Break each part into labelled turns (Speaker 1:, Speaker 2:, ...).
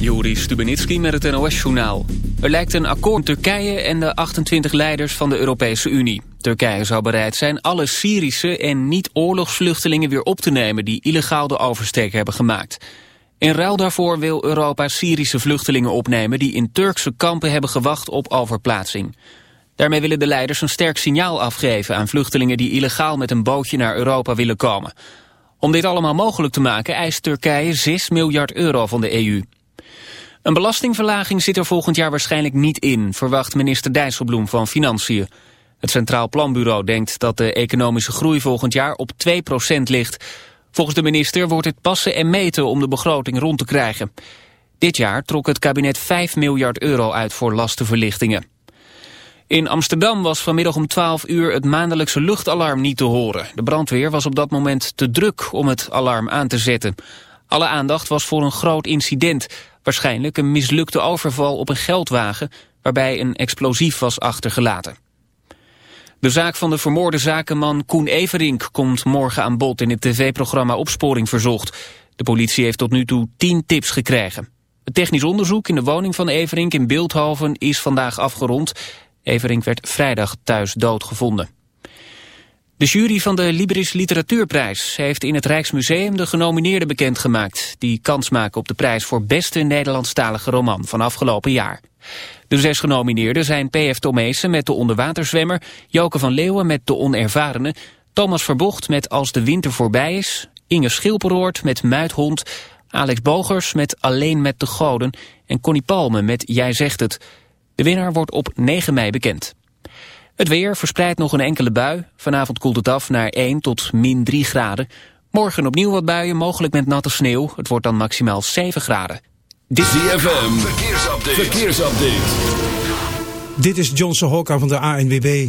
Speaker 1: Juri Stubenitski met het NOS-journaal. Er lijkt een akkoord Turkije en de 28 leiders van de Europese Unie. Turkije zou bereid zijn alle Syrische en niet-oorlogsvluchtelingen weer op te nemen... die illegaal de oversteek hebben gemaakt. In ruil daarvoor wil Europa Syrische vluchtelingen opnemen... die in Turkse kampen hebben gewacht op overplaatsing. Daarmee willen de leiders een sterk signaal afgeven... aan vluchtelingen die illegaal met een bootje naar Europa willen komen... Om dit allemaal mogelijk te maken eist Turkije 6 miljard euro van de EU. Een belastingverlaging zit er volgend jaar waarschijnlijk niet in, verwacht minister Dijsselbloem van Financiën. Het Centraal Planbureau denkt dat de economische groei volgend jaar op 2% ligt. Volgens de minister wordt het passen en meten om de begroting rond te krijgen. Dit jaar trok het kabinet 5 miljard euro uit voor lastenverlichtingen. In Amsterdam was vanmiddag om 12 uur het maandelijkse luchtalarm niet te horen. De brandweer was op dat moment te druk om het alarm aan te zetten. Alle aandacht was voor een groot incident. Waarschijnlijk een mislukte overval op een geldwagen... waarbij een explosief was achtergelaten. De zaak van de vermoorde zakenman Koen Everink komt morgen aan bod in het tv-programma Opsporing Verzocht. De politie heeft tot nu toe tien tips gekregen. Het technisch onderzoek in de woning van Everink in Beeldhoven is vandaag afgerond. Everink werd vrijdag thuis doodgevonden. De jury van de Libris Literatuurprijs heeft in het Rijksmuseum de genomineerden bekendgemaakt... die kans maken op de prijs voor beste Nederlandstalige roman van afgelopen jaar. De zes genomineerden zijn P.F. Tomezen met De Onderwaterzwemmer... Joke van Leeuwen met De Onervarene... Thomas Verbocht met Als de winter voorbij is... Inge Schilperoort met Muithond... Alex Bogers met Alleen met de Goden... en Connie Palme met Jij zegt het... De winnaar wordt op 9 mei bekend. Het weer verspreidt nog een enkele bui. Vanavond koelt het af naar 1 tot min 3 graden. Morgen opnieuw wat buien, mogelijk met natte sneeuw. Het wordt dan maximaal 7 graden.
Speaker 2: Dit ZFM, verkeersupdate. verkeersupdate.
Speaker 3: Dit is Johnson Hokka van de ANWB.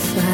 Speaker 4: butterfly.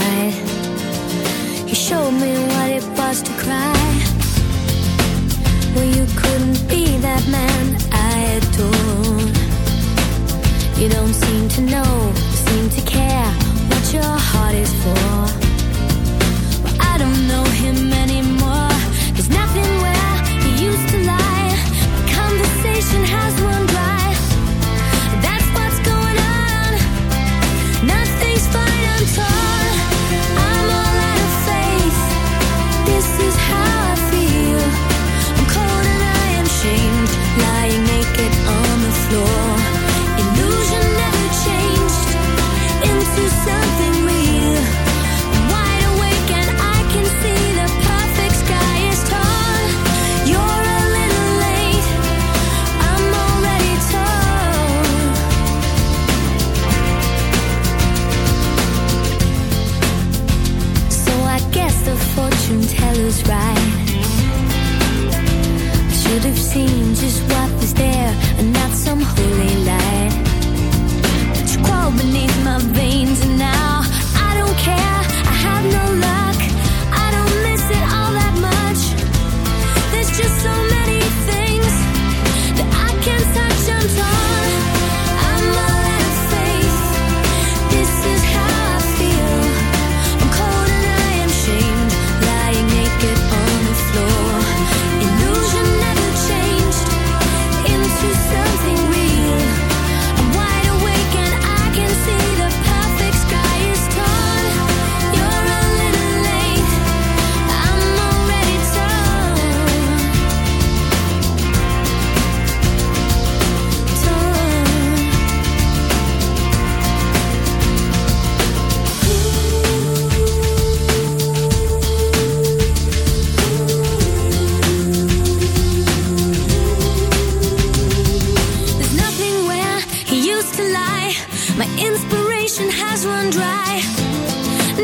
Speaker 4: My inspiration has run dry.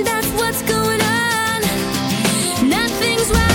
Speaker 4: That's what's going on. Nothing's right.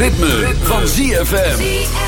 Speaker 4: Ritme, van ZFM.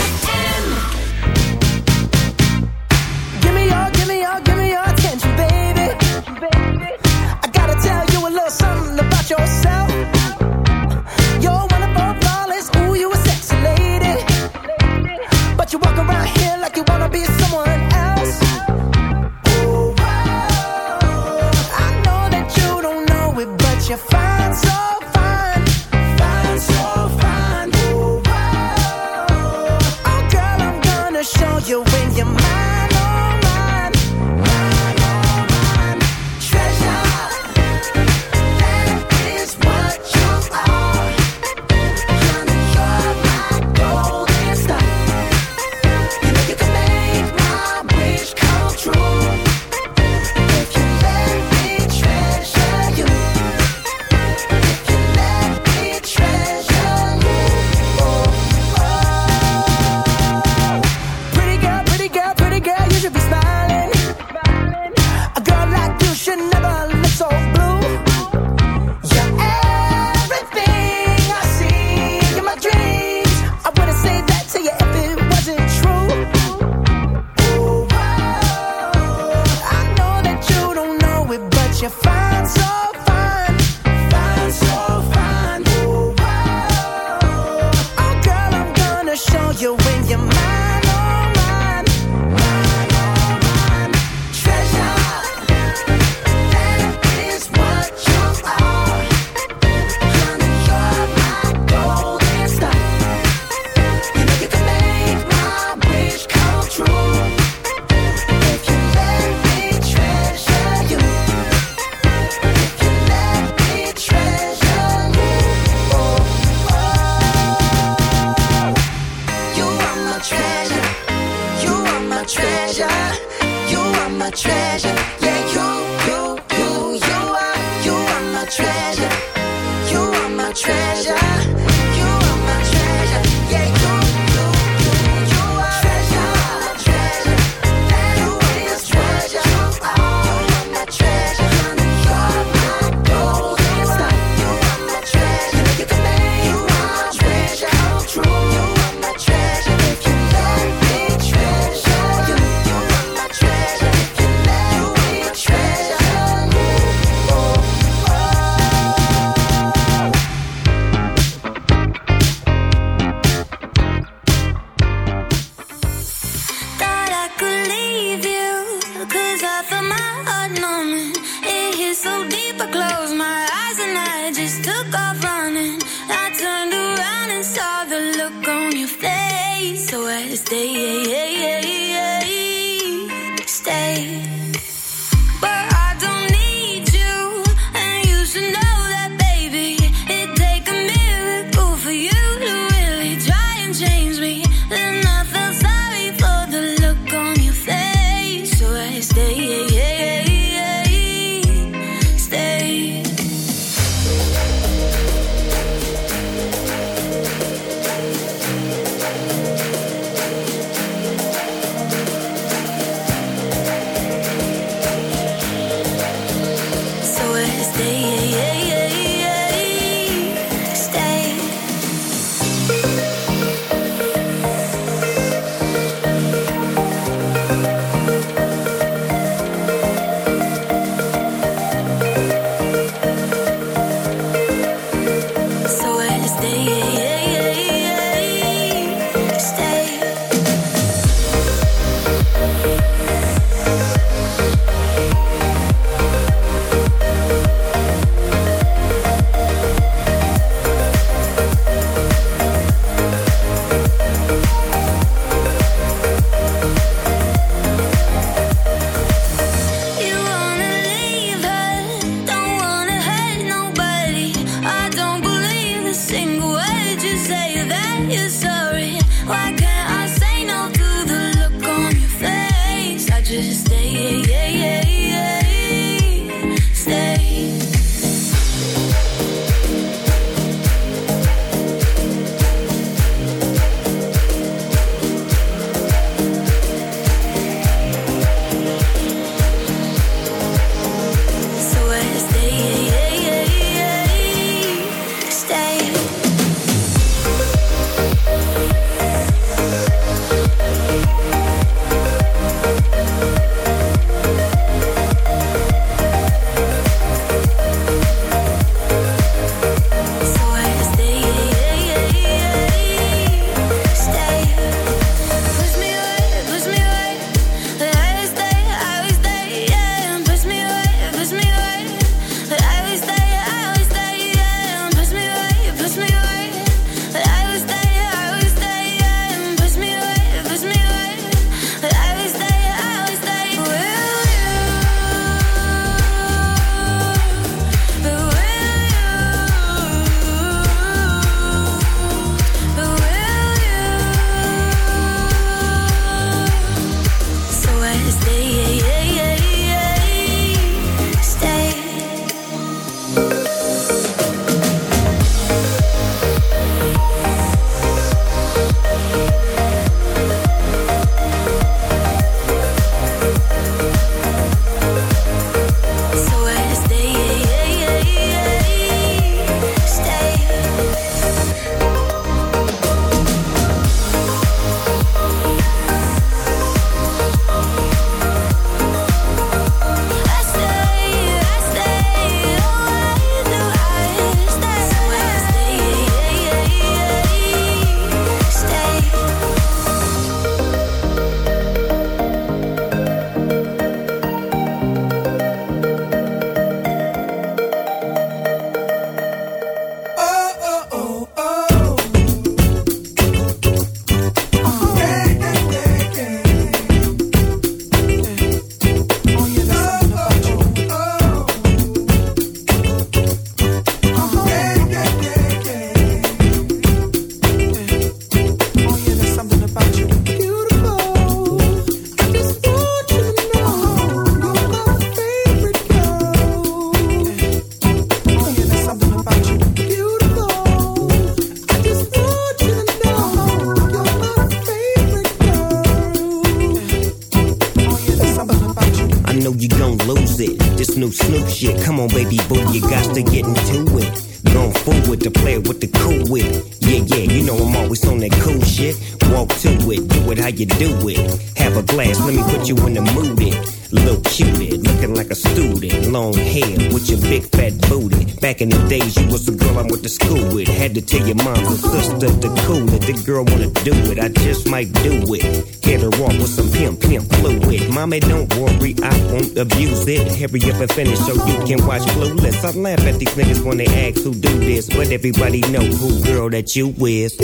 Speaker 5: Hurry up and finish so you can watch Clueless. I laugh at these niggas when they ask who do this, but everybody know who girl that you is.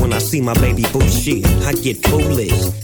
Speaker 5: When I see my baby boo shit, I get foolish.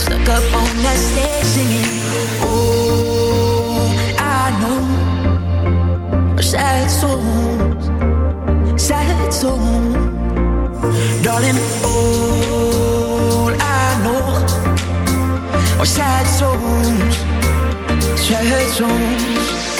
Speaker 6: stuck up on that stage singing. Oh, I know sad songs, sad songs, darling. All I know our sad songs, sad
Speaker 4: songs.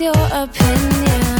Speaker 4: your opinion.